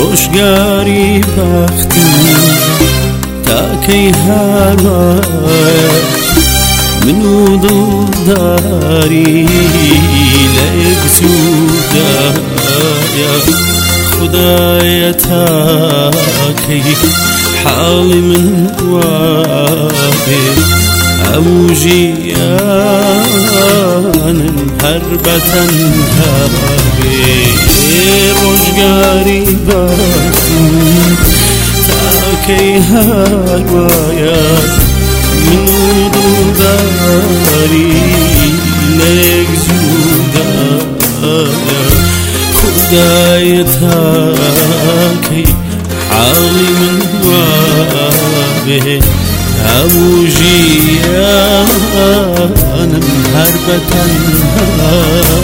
ڕۆژگاری بەختم تاکەی هەروە من و دڵداری لە یەک سوودایە خدایە تاکەی حاڵی من وابێ هەموو ژیانم هەر بەتەنها بێ ڕۆژگاری بەختم تاکەی هەروایە من دڵداری لێک زوودایە خدایە تاکەی حاڵی من وابێ هەموو ژیانم هەر بەتەنها بێ